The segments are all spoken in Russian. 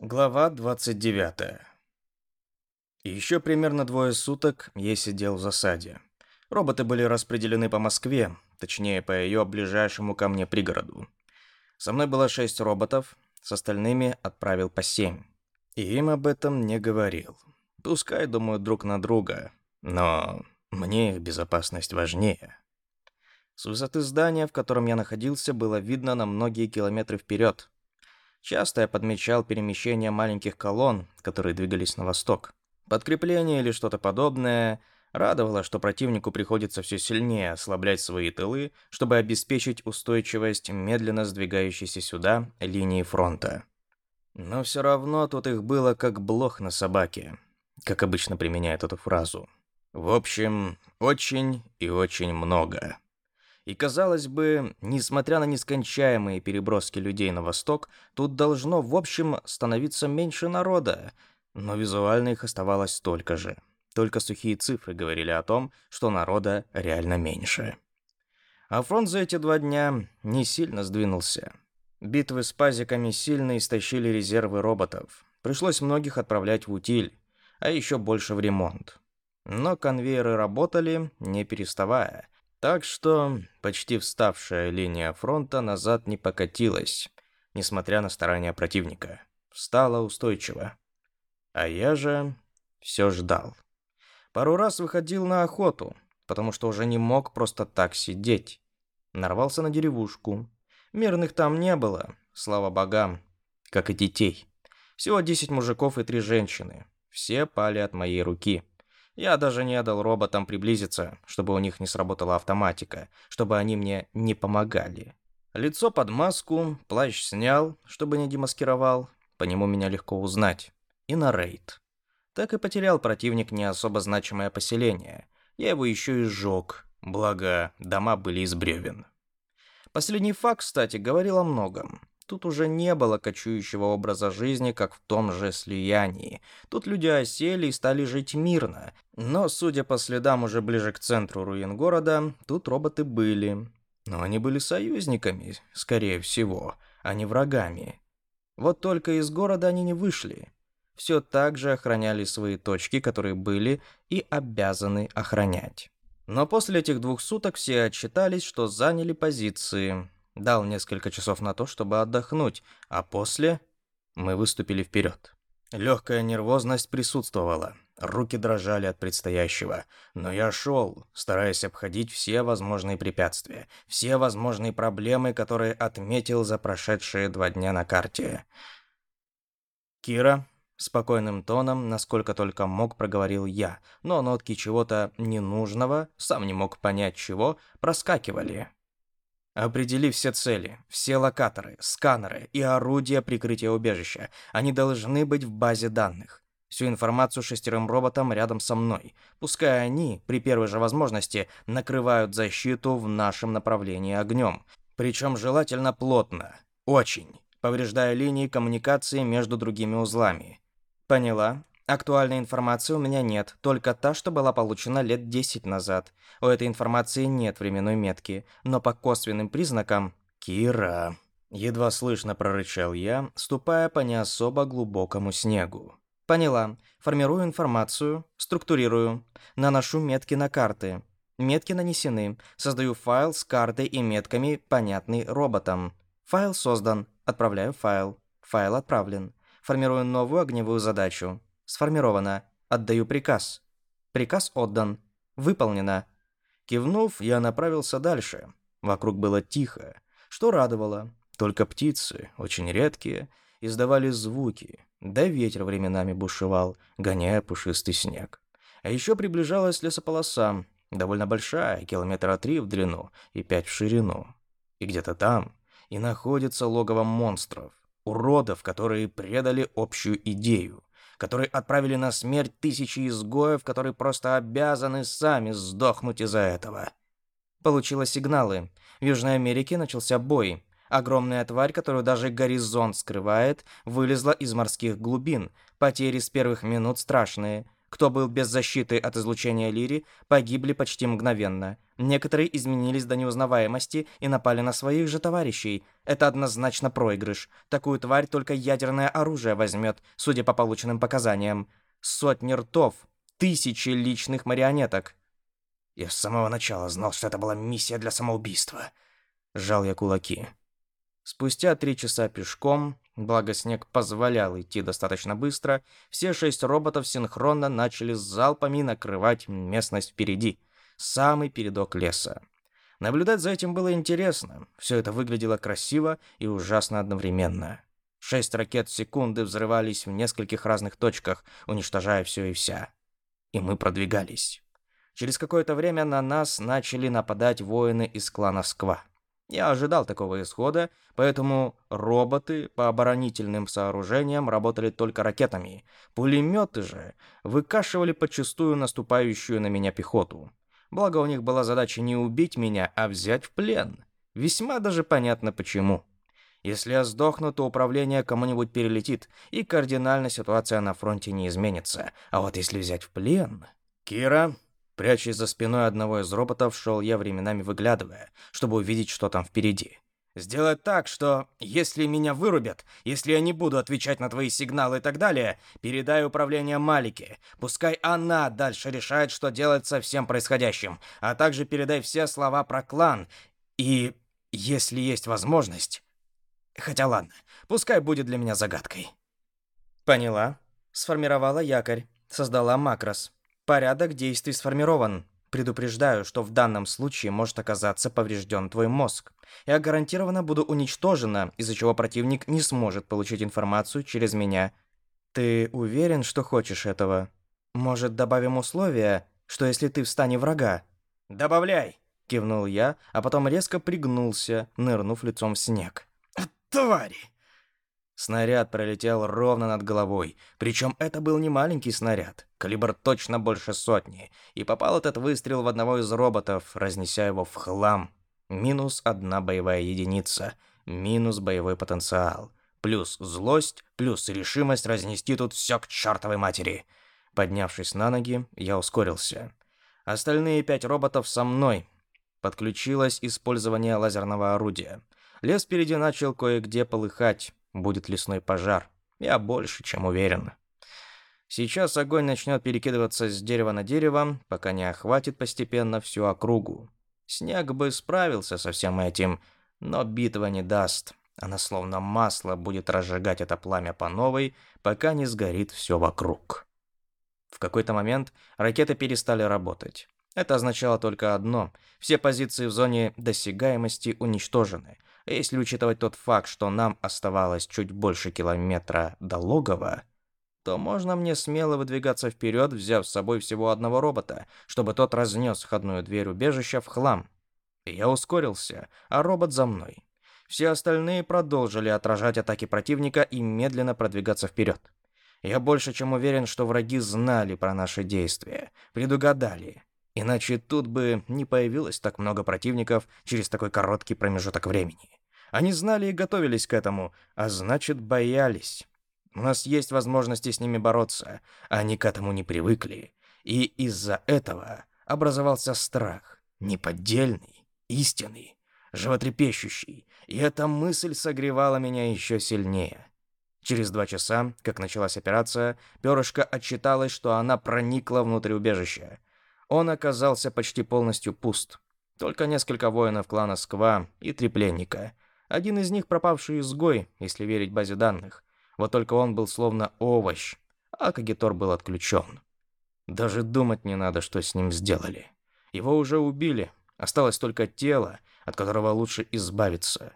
Глава 29. Еще примерно двое суток я сидел в засаде. Роботы были распределены по Москве, точнее, по ее ближайшему ко мне пригороду. Со мной было шесть роботов, с остальными отправил по семь. И им об этом не говорил. Пускай думают друг на друга, но мне их безопасность важнее. С высоты здания, в котором я находился, было видно на многие километры вперед. Часто я подмечал перемещение маленьких колонн, которые двигались на восток. Подкрепление или что-то подобное радовало, что противнику приходится все сильнее ослаблять свои тылы, чтобы обеспечить устойчивость медленно сдвигающейся сюда линии фронта. Но все равно тут их было как блох на собаке, как обычно применяют эту фразу. В общем, очень и очень много. И казалось бы, несмотря на нескончаемые переброски людей на восток, тут должно, в общем, становиться меньше народа, но визуально их оставалось столько же. Только сухие цифры говорили о том, что народа реально меньше. А фронт за эти два дня не сильно сдвинулся. Битвы с пазиками сильно истощили резервы роботов. Пришлось многих отправлять в утиль, а еще больше в ремонт. Но конвейеры работали, не переставая, так что почти вставшая линия фронта назад не покатилась, несмотря на старания противника. Встала устойчиво. А я же все ждал. Пару раз выходил на охоту, потому что уже не мог просто так сидеть. Нарвался на деревушку. Мирных там не было, слава богам, как и детей. Всего десять мужиков и три женщины. Все пали от моей руки. Я даже не дал роботам приблизиться, чтобы у них не сработала автоматика, чтобы они мне не помогали. Лицо под маску, плащ снял, чтобы не демаскировал, по нему меня легко узнать. И на рейд. Так и потерял противник не особо значимое поселение. Я его еще и сжег, благо дома были из бревен. Последний факт, кстати, говорил о многом. Тут уже не было кочующего образа жизни, как в том же слиянии. Тут люди осели и стали жить мирно. Но, судя по следам уже ближе к центру руин города, тут роботы были. Но они были союзниками, скорее всего, а не врагами. Вот только из города они не вышли. Все так же охраняли свои точки, которые были и обязаны охранять. Но после этих двух суток все отчитались, что заняли позиции. Дал несколько часов на то, чтобы отдохнуть, а после мы выступили вперед. Легкая нервозность присутствовала, руки дрожали от предстоящего, но я шел, стараясь обходить все возможные препятствия, все возможные проблемы, которые отметил за прошедшие два дня на карте. «Кира», спокойным тоном, насколько только мог, проговорил я, но нотки чего-то ненужного, сам не мог понять чего, проскакивали. Определи все цели, все локаторы, сканеры и орудия прикрытия убежища. Они должны быть в базе данных. Всю информацию шестерым роботам рядом со мной. Пускай они, при первой же возможности, накрывают защиту в нашем направлении огнем. Причем желательно плотно. Очень. Повреждая линии коммуникации между другими узлами. Поняла. Актуальной информации у меня нет, только та, что была получена лет 10 назад. У этой информации нет временной метки, но по косвенным признакам... Кира... Едва слышно прорычал я, ступая по не особо глубокому снегу. Поняла. Формирую информацию, структурирую, наношу метки на карты. Метки нанесены. Создаю файл с картой и метками, понятный роботам. Файл создан. Отправляю файл. Файл отправлен. Формирую новую огневую задачу. Сформировано. Отдаю приказ. Приказ отдан. Выполнено. Кивнув, я направился дальше. Вокруг было тихо, что радовало. Только птицы, очень редкие, издавали звуки, да ветер временами бушевал, гоняя пушистый снег. А еще приближалась лесополоса, довольно большая, километра три в длину и пять в ширину. И где-то там и находится логово монстров, уродов, которые предали общую идею которые отправили на смерть тысячи изгоев, которые просто обязаны сами сдохнуть из-за этого. Получила сигналы. В Южной Америке начался бой. Огромная тварь, которую даже горизонт скрывает, вылезла из морских глубин. Потери с первых минут страшные. Кто был без защиты от излучения Лири, погибли почти мгновенно. Некоторые изменились до неузнаваемости и напали на своих же товарищей. Это однозначно проигрыш. Такую тварь только ядерное оружие возьмет, судя по полученным показаниям. Сотни ртов, тысячи личных марионеток. Я с самого начала знал, что это была миссия для самоубийства. Жал я кулаки. Спустя три часа пешком, благо снег позволял идти достаточно быстро, все шесть роботов синхронно начали с залпами накрывать местность впереди, самый передок леса. Наблюдать за этим было интересно. Все это выглядело красиво и ужасно одновременно. Шесть ракет в секунды взрывались в нескольких разных точках, уничтожая все и вся. И мы продвигались. Через какое-то время на нас начали нападать воины из клана Сква. Я ожидал такого исхода, поэтому роботы по оборонительным сооружениям работали только ракетами. Пулеметы же выкашивали подчистую наступающую на меня пехоту. Благо у них была задача не убить меня, а взять в плен. Весьма даже понятно почему. Если я сдохну, то управление кому-нибудь перелетит, и кардинально ситуация на фронте не изменится. А вот если взять в плен... Кира, Прячась за спиной одного из роботов, шел я временами выглядывая, чтобы увидеть, что там впереди. Сделать так, что если меня вырубят, если я не буду отвечать на твои сигналы и так далее, передай управление Малике. Пускай она дальше решает, что делать со всем происходящим, а также передай все слова про клан. И если есть возможность... Хотя ладно, пускай будет для меня загадкой. Поняла. Сформировала якорь. Создала макрос. Порядок действий сформирован. Предупреждаю, что в данном случае может оказаться поврежден твой мозг. Я гарантированно буду уничтожена, из-за чего противник не сможет получить информацию через меня. Ты уверен, что хочешь этого? Может, добавим условия, что если ты в стане врага? Добавляй, кивнул я, а потом резко пригнулся, нырнув лицом в снег. Твари! Снаряд пролетел ровно над головой, причем это был не маленький снаряд, калибр точно больше сотни, и попал этот выстрел в одного из роботов, разнеся его в хлам. Минус одна боевая единица, минус боевой потенциал, плюс злость, плюс решимость разнести тут все к чертовой матери. Поднявшись на ноги, я ускорился. Остальные пять роботов со мной. Подключилось использование лазерного орудия. Лес впереди начал кое-где полыхать, будет лесной пожар. Я больше чем уверен. Сейчас огонь начнет перекидываться с дерева на дерево, пока не охватит постепенно всю округу. Снег бы справился со всем этим, но битва не даст. Она словно масло будет разжигать это пламя по новой, пока не сгорит все вокруг. В какой-то момент ракеты перестали работать. Это означало только одно – все позиции в зоне досягаемости уничтожены, если учитывать тот факт, что нам оставалось чуть больше километра до логова, то можно мне смело выдвигаться вперед, взяв с собой всего одного робота, чтобы тот разнес входную дверь убежища в хлам. Я ускорился, а робот за мной. Все остальные продолжили отражать атаки противника и медленно продвигаться вперед. Я больше чем уверен, что враги знали про наши действия, предугадали. Иначе тут бы не появилось так много противников через такой короткий промежуток времени. Они знали и готовились к этому, а значит, боялись. У нас есть возможности с ними бороться, а они к этому не привыкли. И из-за этого образовался страх. Неподдельный, истинный, животрепещущий. И эта мысль согревала меня еще сильнее. Через два часа, как началась операция, перышко отчиталось, что она проникла внутрь убежища. Он оказался почти полностью пуст. Только несколько воинов клана Сква и три пленника — один из них пропавший изгой, если верить базе данных. Вот только он был словно овощ, а Кагитор был отключен. Даже думать не надо, что с ним сделали. Его уже убили, осталось только тело, от которого лучше избавиться.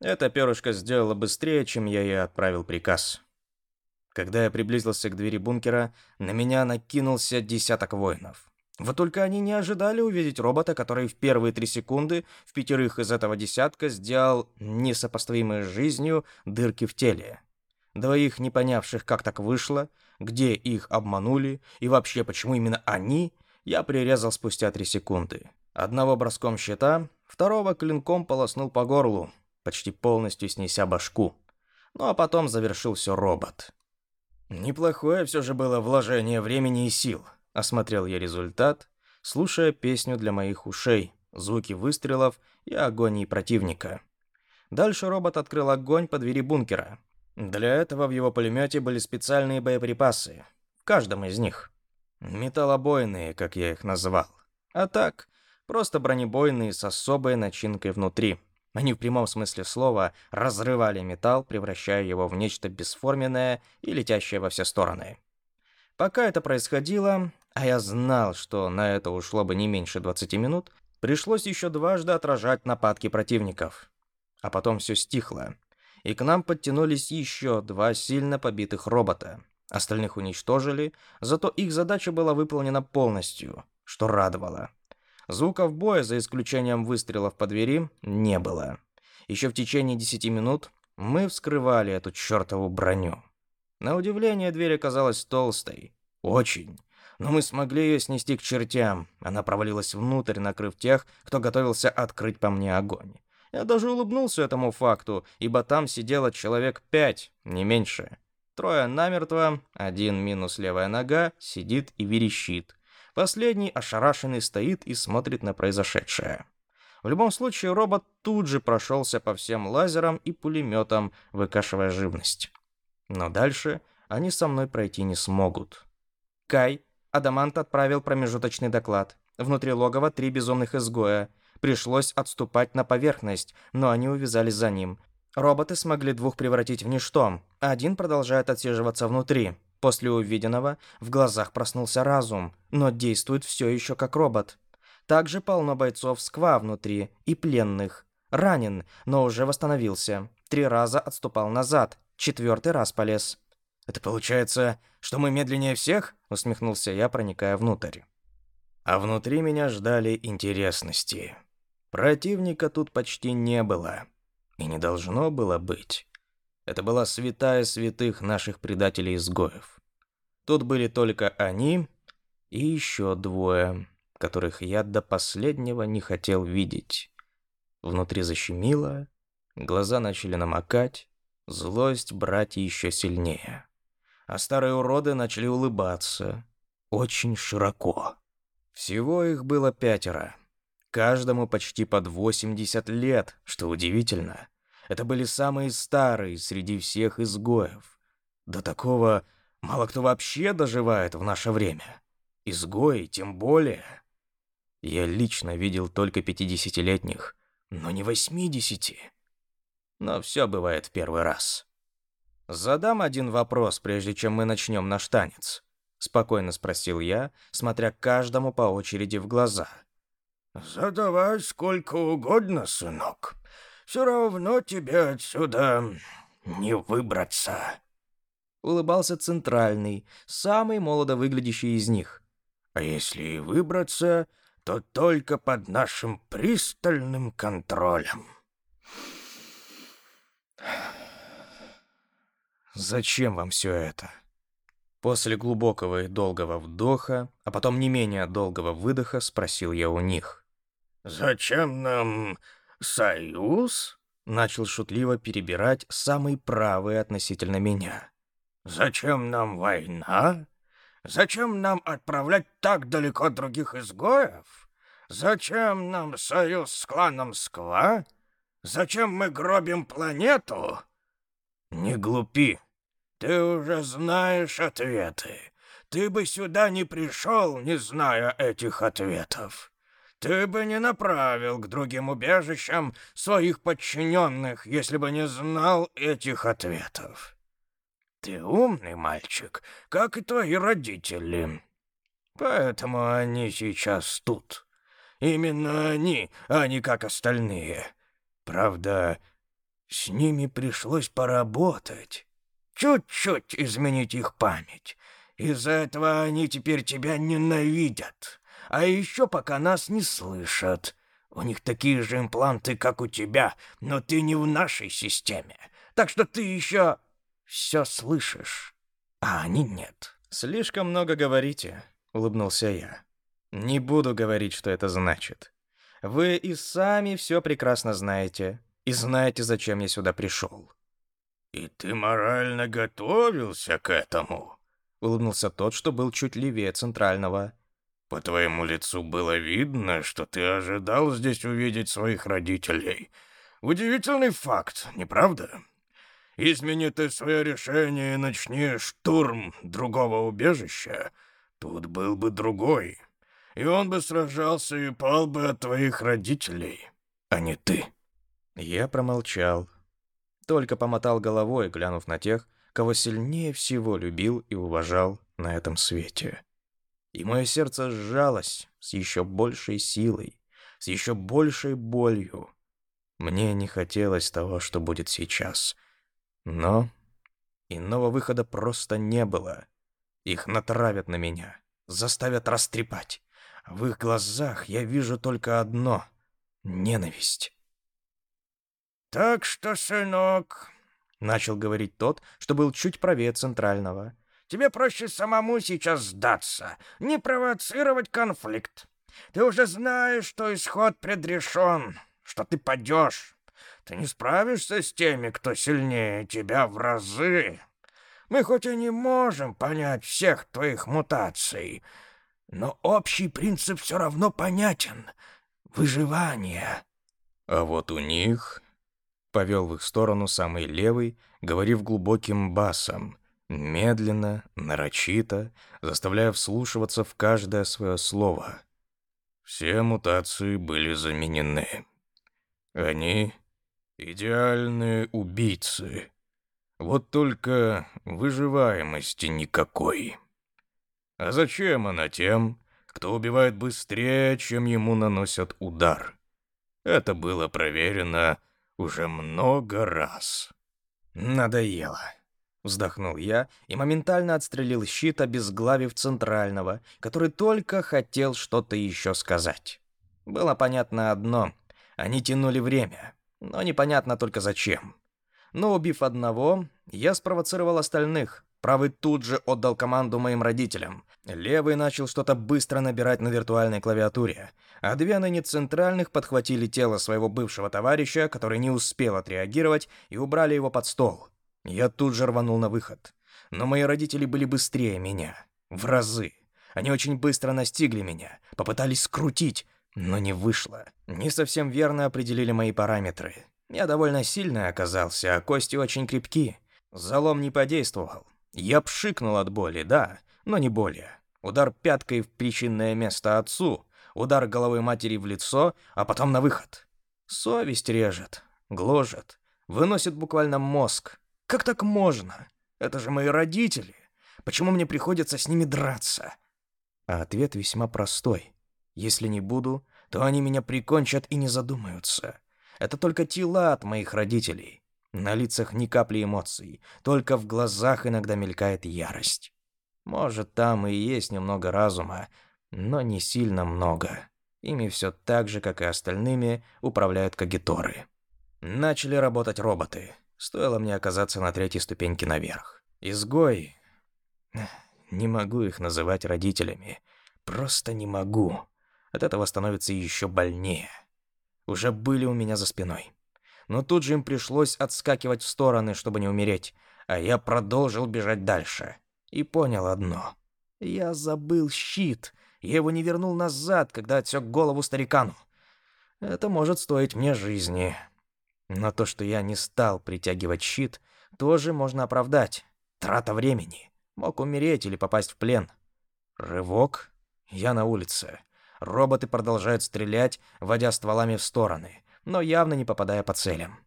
Это перышко сделало быстрее, чем я ей отправил приказ. Когда я приблизился к двери бункера, на меня накинулся десяток воинов. Вот только они не ожидали увидеть робота, который в первые три секунды в пятерых из этого десятка сделал несопоставимые жизнью дырки в теле. Двоих не понявших, как так вышло, где их обманули и вообще почему именно они, я прирезал спустя три секунды. Одного броском щита, второго клинком полоснул по горлу, почти полностью снеся башку. Ну а потом завершил все робот. Неплохое все же было вложение времени и сил. Осмотрел я результат, слушая песню для моих ушей, звуки выстрелов и агонии противника. Дальше робот открыл огонь по двери бункера. Для этого в его пулемете были специальные боеприпасы. В каждом из них. Металлобойные, как я их назвал. А так, просто бронебойные с особой начинкой внутри. Они в прямом смысле слова разрывали металл, превращая его в нечто бесформенное и летящее во все стороны. Пока это происходило, а я знал, что на это ушло бы не меньше 20 минут, пришлось еще дважды отражать нападки противников. А потом все стихло, и к нам подтянулись еще два сильно побитых робота. Остальных уничтожили, зато их задача была выполнена полностью, что радовало. Звуков боя, за исключением выстрелов по двери, не было. Еще в течение 10 минут мы вскрывали эту чертову броню. На удивление, дверь оказалась толстой. Очень. Но мы смогли ее снести к чертям. Она провалилась внутрь, накрыв тех, кто готовился открыть по мне огонь. Я даже улыбнулся этому факту, ибо там сидело человек пять, не меньше. Трое намертво, один минус левая нога, сидит и верещит. Последний ошарашенный стоит и смотрит на произошедшее. В любом случае, робот тут же прошелся по всем лазерам и пулеметам, выкашивая живность. Но дальше они со мной пройти не смогут. Кай, Адамант отправил промежуточный доклад. Внутри логова три безумных изгоя. Пришлось отступать на поверхность, но они увязались за ним. Роботы смогли двух превратить в ничто, а один продолжает отсиживаться внутри. После увиденного в глазах проснулся разум, но действует все еще как робот. Также полно бойцов сква внутри и пленных. Ранен, но уже восстановился. Три раза отступал назад, четвертый раз полез. «Это получается, что мы медленнее всех?» — усмехнулся я, проникая внутрь. А внутри меня ждали интересности. Противника тут почти не было. И не должно было быть. Это была святая святых наших предателей-изгоев. Тут были только они и еще двое, которых я до последнего не хотел видеть. Внутри защемило, глаза начали намокать, злость брать еще сильнее. А старые уроды начали улыбаться. Очень широко. Всего их было пятеро. Каждому почти под 80 лет, что удивительно. Это были самые старые среди всех изгоев. До такого мало кто вообще доживает в наше время. Изгои тем более. Я лично видел только пятидесятилетних, но не восьмидесяти. Но все бывает в первый раз. «Задам один вопрос, прежде чем мы начнем наш танец», — спокойно спросил я, смотря каждому по очереди в глаза. «Задавай сколько угодно, сынок. Все равно тебе отсюда не выбраться. Улыбался центральный, самый молодо выглядящий из них. А если и выбраться, то только под нашим пристальным контролем. Зачем вам все это? После глубокого и долгого вдоха, а потом не менее долгого выдоха, спросил я у них. «Зачем нам «Союз?» — начал шутливо перебирать самый правый относительно меня. «Зачем нам война? Зачем нам отправлять так далеко других изгоев? Зачем нам союз с кланом Сква? Зачем мы гробим планету?» «Не глупи. Ты уже знаешь ответы. Ты бы сюда не пришел, не зная этих ответов. Ты бы не направил к другим убежищам своих подчиненных, если бы не знал этих ответов. Ты умный мальчик, как и твои родители. Поэтому они сейчас тут. Именно они, а не как остальные. Правда, с ними пришлось поработать. Чуть-чуть изменить их память. Из-за этого они теперь тебя ненавидят. А еще пока нас не слышат. У них такие же импланты, как у тебя, но ты не в нашей системе. Так что ты еще все слышишь, а они нет. Слишком много говорите, улыбнулся я. Не буду говорить, что это значит. Вы и сами все прекрасно знаете. И знаете, зачем я сюда пришел. «И ты морально готовился к этому?» — улыбнулся тот, что был чуть левее центрального. «По твоему лицу было видно, что ты ожидал здесь увидеть своих родителей. Удивительный факт, не правда? Измени ты свое решение и начни штурм другого убежища, тут был бы другой, и он бы сражался и пал бы от твоих родителей, а не ты». Я промолчал, только помотал головой, глянув на тех, кого сильнее всего любил и уважал на этом свете. И мое сердце сжалось с еще большей силой, с еще большей болью. Мне не хотелось того, что будет сейчас. Но иного выхода просто не было. Их натравят на меня, заставят растрепать. В их глазах я вижу только одно — ненависть. «Так что, сынок...» — начал говорить тот, что был чуть правее центрального. «Тебе проще самому сейчас сдаться, не провоцировать конфликт. Ты уже знаешь, что исход предрешен, что ты падешь. Ты не справишься с теми, кто сильнее тебя в разы. Мы хоть и не можем понять всех твоих мутаций, но общий принцип все равно понятен — выживание». А вот у них повел в их сторону самый левый, говорив глубоким басом, медленно, нарочито, заставляя вслушиваться в каждое свое слово. Все мутации были заменены. Они — идеальные убийцы. Вот только выживаемости никакой. А зачем она тем, кто убивает быстрее, чем ему наносят удар? Это было проверено уже много раз. Надоело. Вздохнул я и моментально отстрелил щит, обезглавив центрального, который только хотел что-то еще сказать. Было понятно одно — они тянули время, но непонятно только зачем. Но убив одного, я спровоцировал остальных, Правый тут же отдал команду моим родителям. Левый начал что-то быстро набирать на виртуальной клавиатуре, а две ныне центральных подхватили тело своего бывшего товарища, который не успел отреагировать, и убрали его под стол. Я тут же рванул на выход. Но мои родители были быстрее меня. В разы. Они очень быстро настигли меня, попытались скрутить, но не вышло. Не совсем верно определили мои параметры. Я довольно сильный оказался, а кости очень крепки. Залом не подействовал. Я пшикнул от боли, да, но не более. Удар пяткой в причинное место отцу, удар головой матери в лицо, а потом на выход. Совесть режет, гложет, выносит буквально мозг. Как так можно? Это же мои родители. Почему мне приходится с ними драться? А ответ весьма простой. Если не буду, то они меня прикончат и не задумаются. Это только тела от моих родителей. На лицах ни капли эмоций, только в глазах иногда мелькает ярость. Может, там и есть немного разума, но не сильно много. Ими все так же, как и остальными, управляют кагиторы. Начали работать роботы. Стоило мне оказаться на третьей ступеньке наверх. Изгой... Не могу их называть родителями. Просто не могу. От этого становится еще больнее. Уже были у меня за спиной но тут же им пришлось отскакивать в стороны, чтобы не умереть, а я продолжил бежать дальше. И понял одно. Я забыл щит. Я его не вернул назад, когда отсек голову старикану. Это может стоить мне жизни. Но то, что я не стал притягивать щит, тоже можно оправдать. Трата времени. Мог умереть или попасть в плен. Рывок. Я на улице. Роботы продолжают стрелять, водя стволами в стороны но явно не попадая по целям.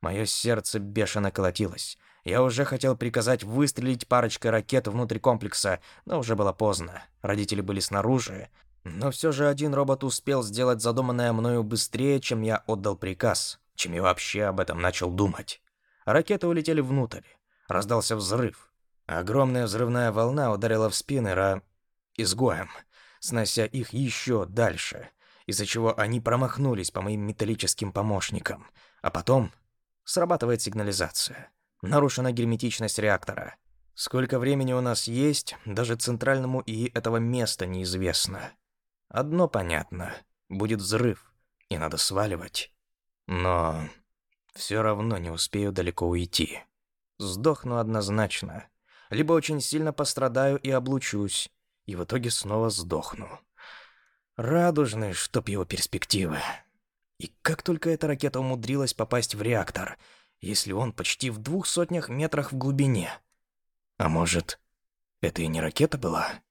Мое сердце бешено колотилось. Я уже хотел приказать выстрелить парочкой ракет внутрь комплекса, но уже было поздно. Родители были снаружи. Но все же один робот успел сделать задуманное мною быстрее, чем я отдал приказ, чем я вообще об этом начал думать. Ракеты улетели внутрь. Раздался взрыв. Огромная взрывная волна ударила в спины ра... изгоем, снося их еще дальше из-за чего они промахнулись по моим металлическим помощникам. А потом срабатывает сигнализация. Нарушена герметичность реактора. Сколько времени у нас есть, даже центральному ИИ этого места неизвестно. Одно понятно. Будет взрыв, и надо сваливать. Но все равно не успею далеко уйти. Сдохну однозначно. Либо очень сильно пострадаю и облучусь, и в итоге снова сдохну. Радужный, чтоб его перспективы. И как только эта ракета умудрилась попасть в реактор, если он почти в двух сотнях метрах в глубине? А может, это и не ракета была?